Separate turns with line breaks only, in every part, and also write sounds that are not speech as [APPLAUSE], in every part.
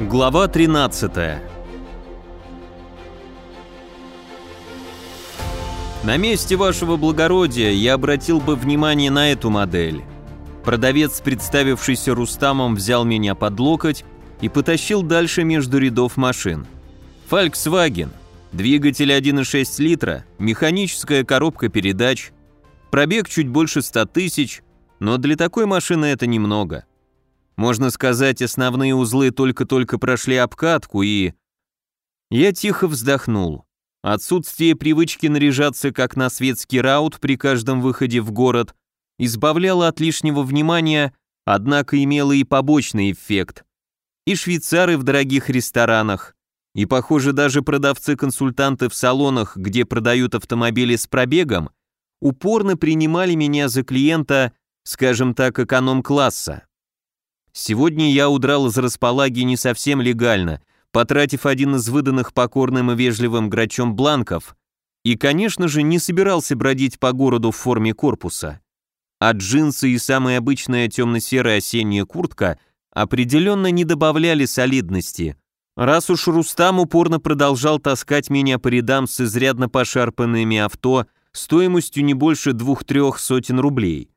Глава 13 На месте вашего благородия я обратил бы внимание на эту модель. Продавец, представившийся Рустамом, взял меня под локоть и потащил дальше между рядов машин. Volkswagen, двигатель 1,6 литра, механическая коробка передач, пробег чуть больше 100 тысяч, но для такой машины это немного. Можно сказать, основные узлы только-только прошли обкатку и... Я тихо вздохнул. Отсутствие привычки наряжаться как на светский раут при каждом выходе в город избавляло от лишнего внимания, однако имело и побочный эффект. И швейцары в дорогих ресторанах, и, похоже, даже продавцы-консультанты в салонах, где продают автомобили с пробегом, упорно принимали меня за клиента, скажем так, эконом-класса. Сегодня я удрал из располаги не совсем легально, потратив один из выданных покорным и вежливым грачом бланков, и, конечно же, не собирался бродить по городу в форме корпуса. А джинсы и самая обычная темно-серая осенняя куртка определенно не добавляли солидности. Раз уж Рустам упорно продолжал таскать меня по рядам с изрядно пошарпанными авто стоимостью не больше двух-трех сотен рублей.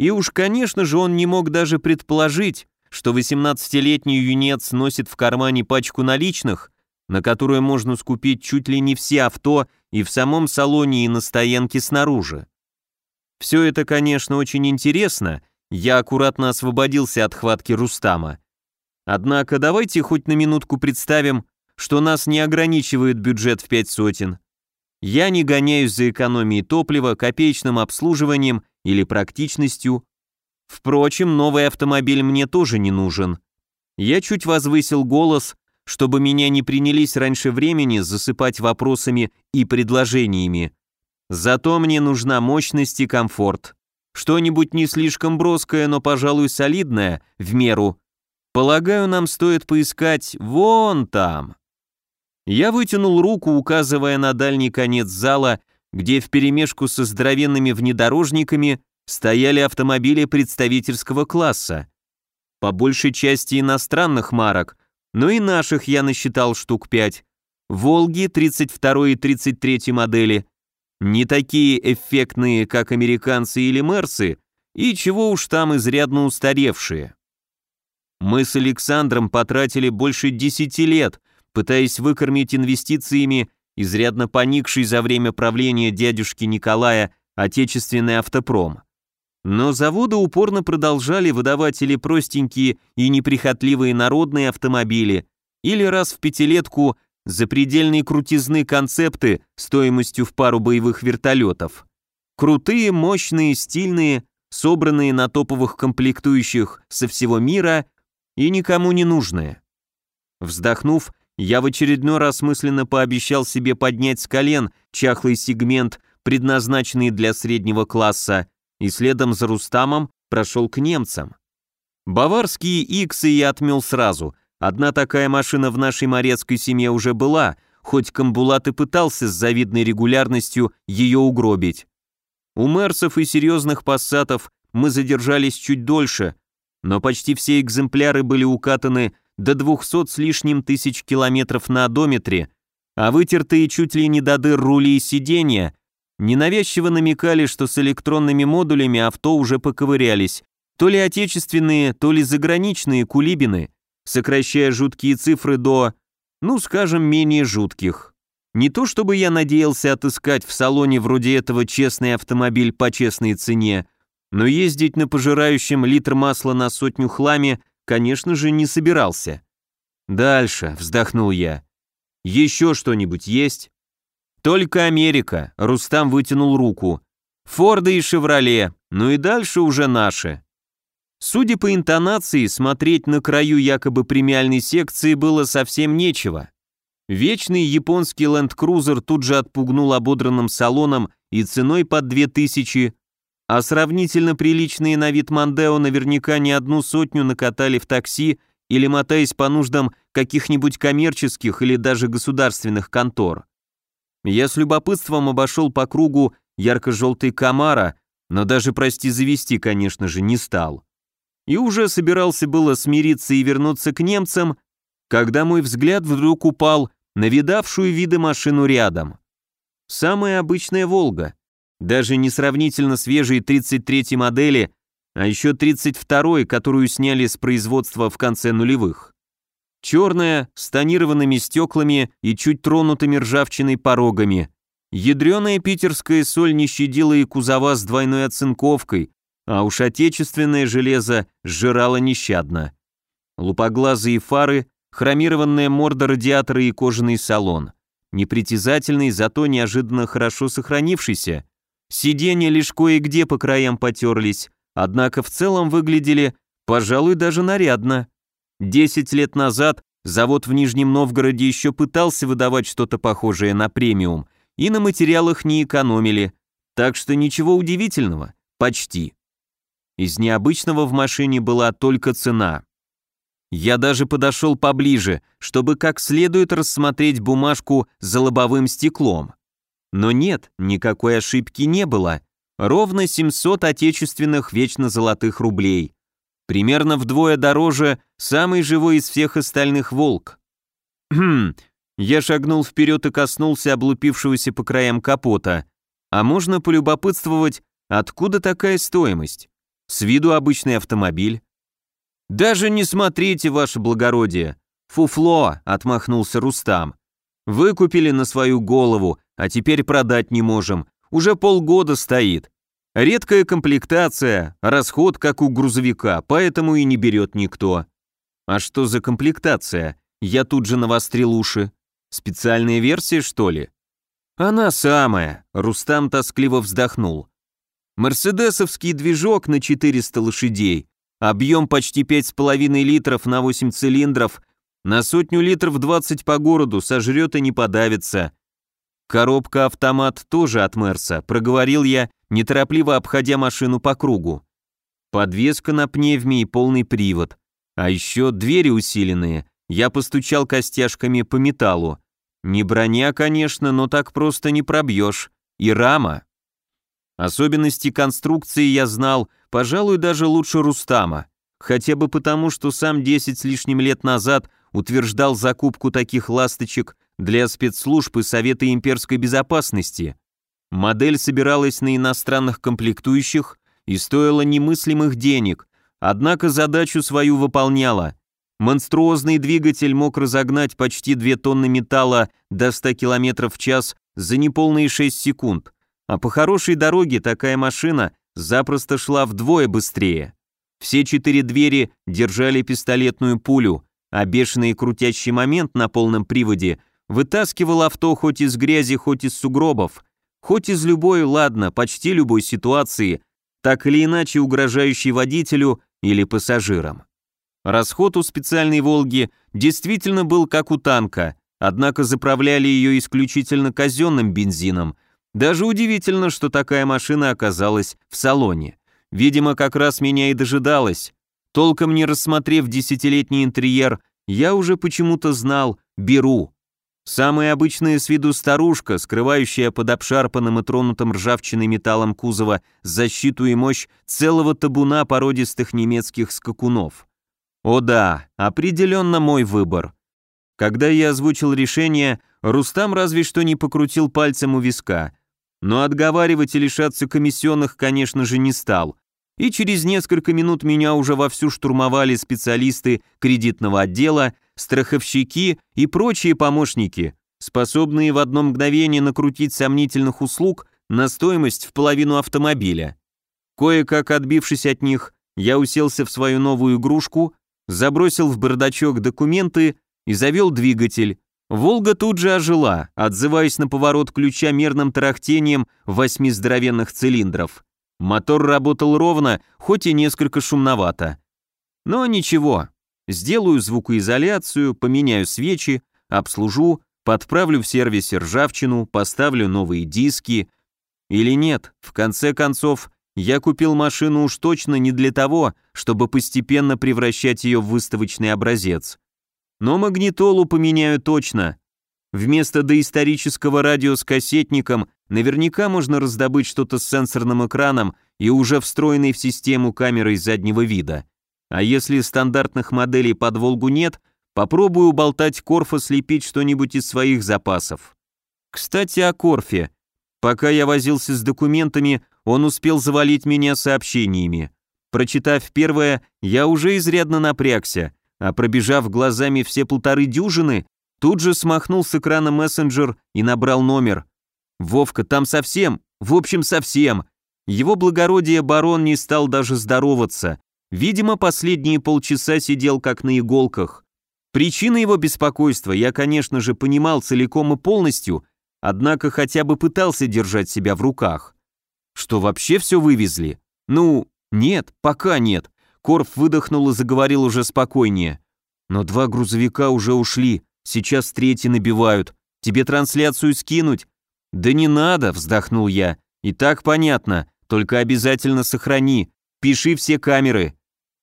И уж, конечно же, он не мог даже предположить, что 18-летний юнец носит в кармане пачку наличных, на которую можно скупить чуть ли не все авто и в самом салоне, и на стоянке снаружи. Все это, конечно, очень интересно, я аккуратно освободился от хватки Рустама. Однако давайте хоть на минутку представим, что нас не ограничивает бюджет в пять сотен. Я не гоняюсь за экономией топлива, копеечным обслуживанием или практичностью. Впрочем, новый автомобиль мне тоже не нужен. Я чуть возвысил голос, чтобы меня не принялись раньше времени засыпать вопросами и предложениями. Зато мне нужна мощность и комфорт. Что-нибудь не слишком броское, но, пожалуй, солидное, в меру. Полагаю, нам стоит поискать вон там. Я вытянул руку, указывая на дальний конец зала, где вперемешку со здоровенными внедорожниками стояли автомобили представительского класса. По большей части иностранных марок, но и наших я насчитал штук пять. «Волги» 32 и 33 модели, не такие эффектные, как американцы или «Мерсы», и чего уж там изрядно устаревшие. Мы с Александром потратили больше 10 лет, пытаясь выкормить инвестициями изрядно поникший за время правления дядюшки Николая отечественный автопром. Но заводы упорно продолжали выдавать или простенькие и неприхотливые народные автомобили, или раз в пятилетку запредельные крутизны концепты стоимостью в пару боевых вертолетов. Крутые, мощные, стильные, собранные на топовых комплектующих со всего мира и никому не нужные. Вздохнув, я в очередной раз мысленно пообещал себе поднять с колен чахлый сегмент, предназначенный для среднего класса, и следом за Рустамом прошел к немцам. Баварские иксы я отмел сразу. Одна такая машина в нашей морецкой семье уже была, хоть Камбулат и пытался с завидной регулярностью ее угробить. У мерсов и серьезных пассатов мы задержались чуть дольше, но почти все экземпляры были укатаны до 200 с лишним тысяч километров на одометре, а вытертые чуть ли не до дыр рули и сиденья ненавязчиво намекали, что с электронными модулями авто уже поковырялись, то ли отечественные, то ли заграничные кулибины, сокращая жуткие цифры до, ну скажем, менее жутких. Не то чтобы я надеялся отыскать в салоне вроде этого честный автомобиль по честной цене, но ездить на пожирающем литр масла на сотню хламе конечно же, не собирался. «Дальше», — вздохнул я. «Еще что-нибудь есть?» «Только Америка», — Рустам вытянул руку. «Форды и Шевроле, ну и дальше уже наши». Судя по интонации, смотреть на краю якобы премиальной секции было совсем нечего. Вечный японский ленд-крузер тут же отпугнул ободранным салоном и ценой под 2000, а сравнительно приличные на вид Мандео наверняка не одну сотню накатали в такси или мотаясь по нуждам каких-нибудь коммерческих или даже государственных контор. Я с любопытством обошел по кругу ярко-желтый Камара, но даже, прости, завести, конечно же, не стал. И уже собирался было смириться и вернуться к немцам, когда мой взгляд вдруг упал на видавшую виды машину рядом. Самая обычная «Волга», даже не сравнительно свежей 33-й модели, а еще 32-й, которую сняли с производства в конце нулевых. Черная, с тонированными стеклами и чуть тронутыми ржавчиной порогами. Ядреная питерская соль не щадила и кузова с двойной оцинковкой, а уж отечественное железо сжирало нещадно. Лупоглазые фары, хромированная морда радиатора и кожаный салон. Непритязательный, зато неожиданно хорошо сохранившийся. Сиденья лишь кое-где по краям потерлись, однако в целом выглядели, пожалуй, даже нарядно. Десять лет назад завод в Нижнем Новгороде еще пытался выдавать что-то похожее на премиум, и на материалах не экономили, так что ничего удивительного, почти. Из необычного в машине была только цена. Я даже подошел поближе, чтобы как следует рассмотреть бумажку за лобовым стеклом. Но нет, никакой ошибки не было. Ровно 700 отечественных вечно золотых рублей примерно вдвое дороже самый живой из всех остальных волк. [CLEARS THROAT] Хм, я шагнул вперед и коснулся облупившегося по краям капота. А можно полюбопытствовать, откуда такая стоимость? С виду обычный автомобиль. «Даже не смотрите, ваше благородие!» «Фуфло!» — отмахнулся Рустам. «Выкупили на свою голову, а теперь продать не можем. Уже полгода стоит. Редкая комплектация, расход как у грузовика, поэтому и не берет никто. А что за комплектация? Я тут же навострил уши. Специальная версия, что ли? Она самая, Рустам тоскливо вздохнул. Мерседесовский движок на 400 лошадей, объем почти 5,5 литров на 8 цилиндров, на сотню литров 20 по городу, сожрет и не подавится. Коробка-автомат тоже от Мерса, проговорил я неторопливо обходя машину по кругу. Подвеска на пневме и полный привод. А еще двери усиленные. Я постучал костяшками по металлу. Не броня, конечно, но так просто не пробьешь. И рама. Особенности конструкции я знал, пожалуй, даже лучше Рустама. Хотя бы потому, что сам 10 с лишним лет назад утверждал закупку таких ласточек для спецслужб и Совета имперской безопасности. Модель собиралась на иностранных комплектующих и стоила немыслимых денег, однако задачу свою выполняла. Монструозный двигатель мог разогнать почти 2 тонны металла до 100 км в час за неполные 6 секунд, а по хорошей дороге такая машина запросто шла вдвое быстрее. Все четыре двери держали пистолетную пулю, а бешеный крутящий момент на полном приводе вытаскивал авто хоть из грязи, хоть из сугробов – Хоть из любой, ладно, почти любой ситуации, так или иначе угрожающей водителю или пассажирам. Расход у специальной «Волги» действительно был как у танка, однако заправляли ее исключительно казенным бензином. Даже удивительно, что такая машина оказалась в салоне. Видимо, как раз меня и дожидалась. Толком не рассмотрев десятилетний интерьер, я уже почему-то знал «беру». Самая обычная с виду старушка, скрывающая под обшарпанным и тронутым ржавчиной металлом кузова защиту и мощь целого табуна породистых немецких скакунов. О да, определенно мой выбор. Когда я озвучил решение, Рустам разве что не покрутил пальцем у виска. Но отговаривать и лишаться комиссионных, конечно же, не стал. И через несколько минут меня уже вовсю штурмовали специалисты кредитного отдела, страховщики и прочие помощники, способные в одно мгновение накрутить сомнительных услуг на стоимость в половину автомобиля. Кое-как отбившись от них, я уселся в свою новую игрушку, забросил в бардачок документы и завел двигатель. «Волга» тут же ожила, отзываясь на поворот ключа мерным тарахтением восьми здоровенных цилиндров. Мотор работал ровно, хоть и несколько шумновато. Но ничего, Сделаю звукоизоляцию, поменяю свечи, обслужу, подправлю в сервисе ржавчину, поставлю новые диски. Или нет, в конце концов, я купил машину уж точно не для того, чтобы постепенно превращать ее в выставочный образец. Но магнитолу поменяю точно. Вместо доисторического радио с кассетником наверняка можно раздобыть что-то с сенсорным экраном и уже встроенной в систему камерой заднего вида. А если стандартных моделей под «Волгу» нет, Попробую уболтать Корфа слепить что-нибудь из своих запасов. Кстати, о Корфе. Пока я возился с документами, он успел завалить меня сообщениями. Прочитав первое, я уже изрядно напрягся, а пробежав глазами все полторы дюжины, тут же смахнул с экрана мессенджер и набрал номер. «Вовка, там совсем, в общем, совсем». Его благородие барон не стал даже здороваться. Видимо, последние полчаса сидел как на иголках. Причина его беспокойства я, конечно же, понимал целиком и полностью, однако хотя бы пытался держать себя в руках. Что вообще все вывезли? Ну, нет, пока нет. Корф выдохнул и заговорил уже спокойнее. Но два грузовика уже ушли, сейчас третий набивают. Тебе трансляцию скинуть? Да не надо, вздохнул я. И так понятно, только обязательно сохрани. Пиши все камеры.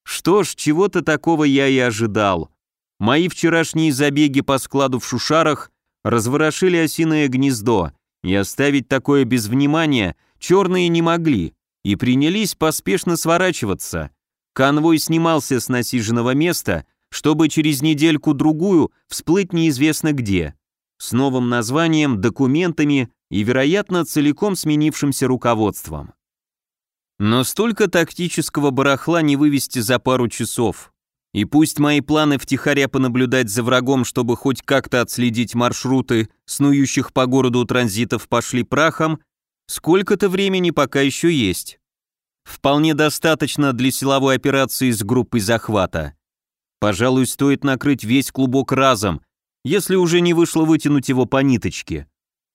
Что ж, чего-то такого я и ожидал. Мои вчерашние забеги по складу в Шушарах разворошили осиное гнездо, и оставить такое без внимания черные не могли, и принялись поспешно сворачиваться. Конвой снимался с насиженного места, чтобы через недельку-другую всплыть неизвестно где, с новым названием, документами и, вероятно, целиком сменившимся руководством. Но столько тактического барахла не вывести за пару часов. И пусть мои планы втихаря понаблюдать за врагом, чтобы хоть как-то отследить маршруты снующих по городу транзитов пошли прахом, сколько-то времени пока еще есть. Вполне достаточно для силовой операции с группой захвата. Пожалуй, стоит накрыть весь клубок разом, если уже не вышло вытянуть его по ниточке.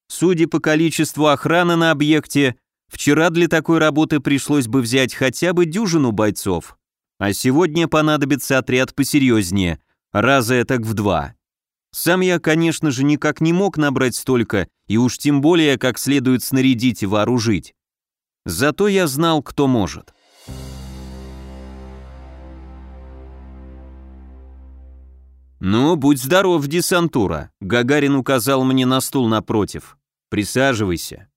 Судя по количеству охраны на объекте, вчера для такой работы пришлось бы взять хотя бы дюжину бойцов. А сегодня понадобится отряд посерьезнее, раза так в два. Сам я, конечно же, никак не мог набрать столько, и уж тем более как следует снарядить и вооружить. Зато я знал, кто может. «Ну, будь здоров, десантура», — Гагарин указал мне на стул напротив. «Присаживайся».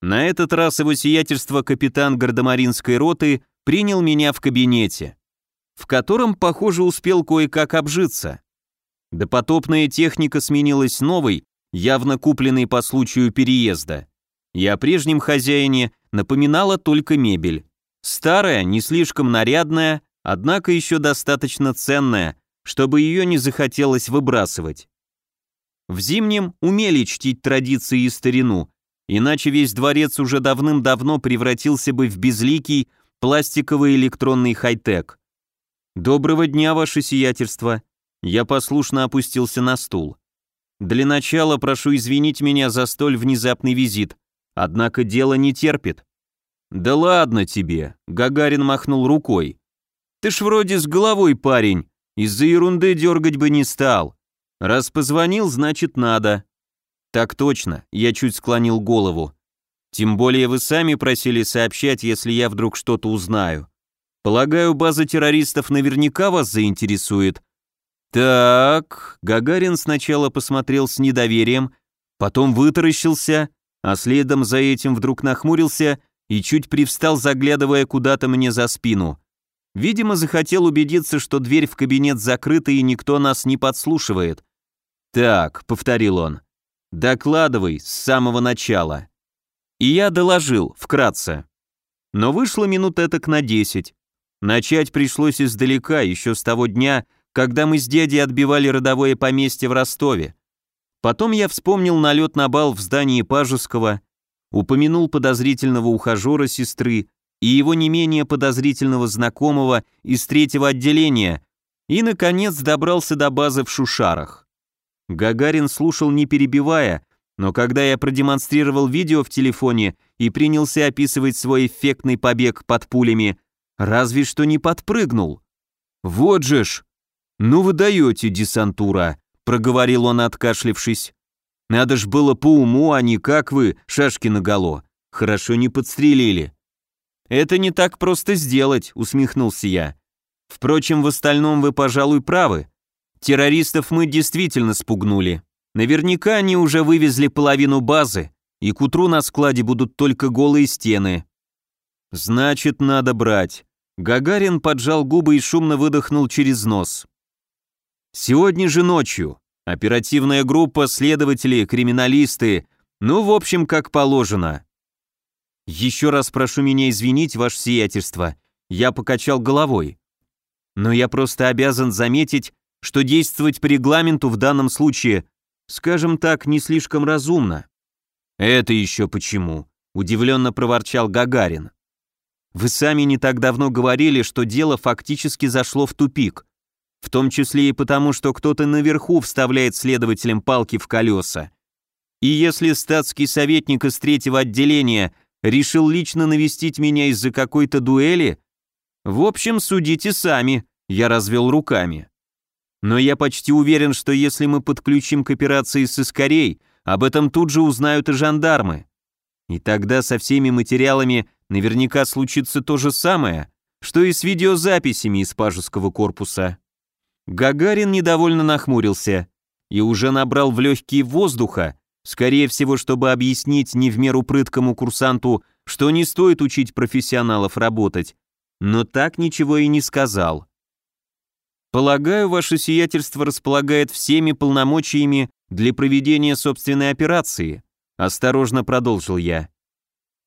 На этот раз его сиятельство капитан гардемаринской роты принял меня в кабинете, в котором, похоже, успел кое-как обжиться. Допотопная техника сменилась новой, явно купленной по случаю переезда. И о прежнем хозяине напоминала только мебель. Старая, не слишком нарядная, однако еще достаточно ценная, чтобы ее не захотелось выбрасывать. В зимнем умели чтить традиции и старину, иначе весь дворец уже давным-давно превратился бы в безликий пластиковый электронный хай-тек. «Доброго дня, ваше сиятельство!» Я послушно опустился на стул. «Для начала прошу извинить меня за столь внезапный визит, однако дело не терпит». «Да ладно тебе!» — Гагарин махнул рукой. «Ты ж вроде с головой парень, из-за ерунды дергать бы не стал. Раз позвонил, значит надо». «Так точно», — я чуть склонил голову. Тем более вы сами просили сообщать, если я вдруг что-то узнаю. Полагаю, база террористов наверняка вас заинтересует. Так, Гагарин сначала посмотрел с недоверием, потом вытаращился, а следом за этим вдруг нахмурился и чуть привстал, заглядывая куда-то мне за спину. Видимо, захотел убедиться, что дверь в кабинет закрыта и никто нас не подслушивает. «Так», — повторил он, — «докладывай с самого начала». И я доложил, вкратце. Но вышло минут этак на десять. Начать пришлось издалека, еще с того дня, когда мы с дядей отбивали родовое поместье в Ростове. Потом я вспомнил налет на бал в здании Пажеского, упомянул подозрительного ухажера сестры и его не менее подозрительного знакомого из третьего отделения и, наконец, добрался до базы в Шушарах. Гагарин слушал не перебивая, но когда я продемонстрировал видео в телефоне и принялся описывать свой эффектный побег под пулями, разве что не подпрыгнул. «Вот же ж! Ну вы даете, десантура!» — проговорил он, откашлившись. «Надо ж было по уму, а не как вы, шашки наголо. Хорошо не подстрелили». «Это не так просто сделать», — усмехнулся я. «Впрочем, в остальном вы, пожалуй, правы. Террористов мы действительно спугнули. Наверняка они уже вывезли половину базы, и к утру на складе будут только голые стены. Значит, надо брать. Гагарин поджал губы и шумно выдохнул через нос. Сегодня же ночью. Оперативная группа, следователи, криминалисты. Ну, в общем, как положено. Еще раз прошу меня извинить, ваше сиятельство. Я покачал головой. Но я просто обязан заметить, что действовать по регламенту в данном случае, скажем так, не слишком разумно. Это еще почему? Удивленно проворчал Гагарин. Вы сами не так давно говорили, что дело фактически зашло в тупик. В том числе и потому, что кто-то наверху вставляет следователям палки в колеса. И если статский советник из третьего отделения решил лично навестить меня из-за какой-то дуэли, в общем, судите сами, я развел руками. Но я почти уверен, что если мы подключим к операции сыскарей, об этом тут же узнают и жандармы. И тогда со всеми материалами наверняка случится то же самое, что и с видеозаписями из пажеского корпуса. Гагарин недовольно нахмурился и уже набрал в легкие воздуха, скорее всего, чтобы объяснить не в меру прыткому курсанту, что не стоит учить профессионалов работать, но так ничего и не сказал. Полагаю, ваше сиятельство располагает всеми полномочиями для проведения собственной операции, осторожно продолжил я.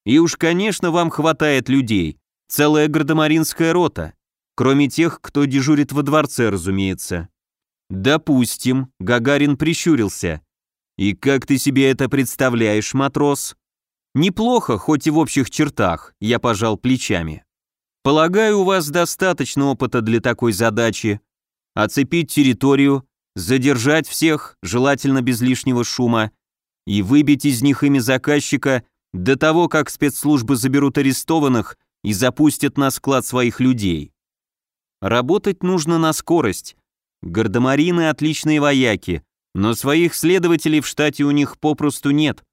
И уж, конечно, вам хватает людей, целая гардемаринская рота. Кроме тех, кто дежурит во дворце, разумеется. Допустим, Гагарин прищурился. И как ты себе это представляешь, матрос? Неплохо, хоть и в общих чертах, я пожал плечами. Полагаю, у вас достаточно опыта для такой задачи. Оцепить территорию, задержать всех, желательно без лишнего шума, и выбить из них имя заказчика до того, как спецслужбы заберут арестованных и запустят на склад своих людей. Работать нужно на скорость. Гардемарины отличные вояки, но своих следователей в штате у них попросту нет.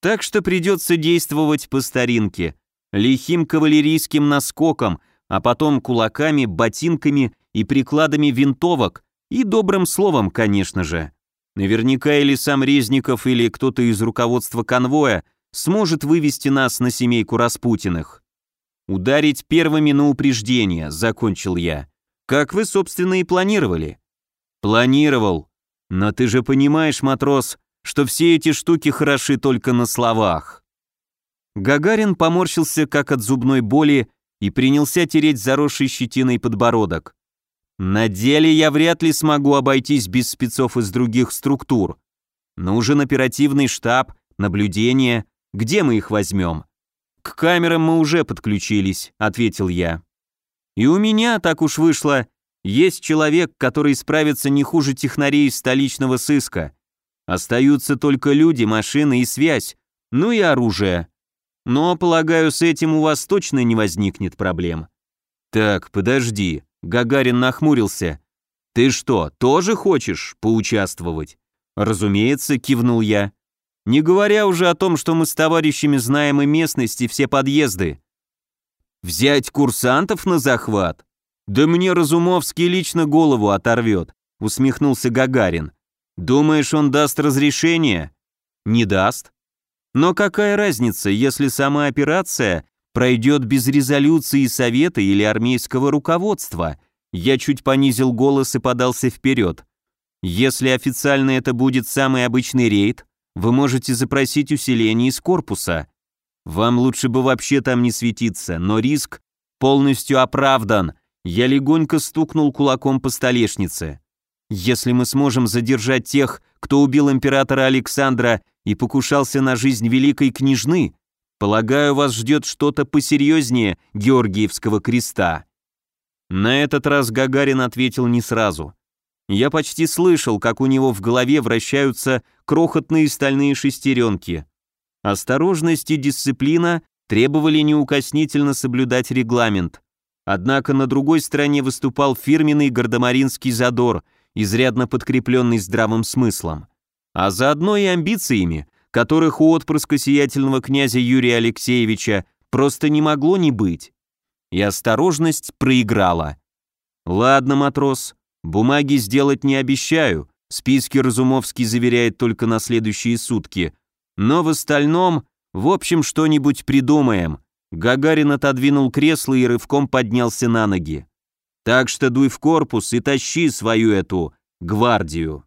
Так что придется действовать по старинке, лихим кавалерийским наскоком, а потом кулаками, ботинками и прикладами винтовок, и добрым словом, конечно же. Наверняка или сам Резников, или кто-то из руководства конвоя сможет вывести нас на семейку Распутиных. «Ударить первыми на упреждение», — закончил я. «Как вы, собственно, и планировали». «Планировал. Но ты же понимаешь, матрос, что все эти штуки хороши только на словах». Гагарин поморщился, как от зубной боли, и принялся тереть заросший щетиной подбородок. «На деле я вряд ли смогу обойтись без спецов из других структур. Нужен оперативный штаб, наблюдение. Где мы их возьмем?» «К камерам мы уже подключились», — ответил я. «И у меня, так уж вышло, есть человек, который справится не хуже технарей столичного сыска. Остаются только люди, машины и связь, ну и оружие. Но, полагаю, с этим у вас точно не возникнет проблем». «Так, подожди», — Гагарин нахмурился. «Ты что, тоже хочешь поучаствовать?» «Разумеется», — кивнул я. Не говоря уже о том, что мы с товарищами знаем и местность, и все подъезды. Взять курсантов на захват? Да мне Разумовский лично голову оторвет, усмехнулся Гагарин. Думаешь, он даст разрешение? Не даст. Но какая разница, если сама операция пройдет без резолюции совета или армейского руководства? Я чуть понизил голос и подался вперед. Если официально это будет самый обычный рейд, вы можете запросить усиление из корпуса. Вам лучше бы вообще там не светиться, но риск полностью оправдан. Я легонько стукнул кулаком по столешнице. Если мы сможем задержать тех, кто убил императора Александра и покушался на жизнь великой княжны, полагаю, вас ждет что-то посерьезнее Георгиевского креста. На этот раз Гагарин ответил не сразу. Я почти слышал, как у него в голове вращаются крохотные стальные шестеренки. Осторожность и дисциплина требовали неукоснительно соблюдать регламент. Однако на другой стороне выступал фирменный гардемаринский задор, изрядно подкрепленный здравым смыслом. А заодно и амбициями, которых у отпрыска сиятельного князя Юрия Алексеевича просто не могло не быть. И осторожность проиграла. «Ладно, матрос, Бумаги сделать не обещаю, списки Разумовский заверяет только на следующие сутки. Но в остальном, в общем, что-нибудь придумаем. Гагарин отодвинул кресло и рывком поднялся на ноги. Так что дуй в корпус и тащи свою эту гвардию.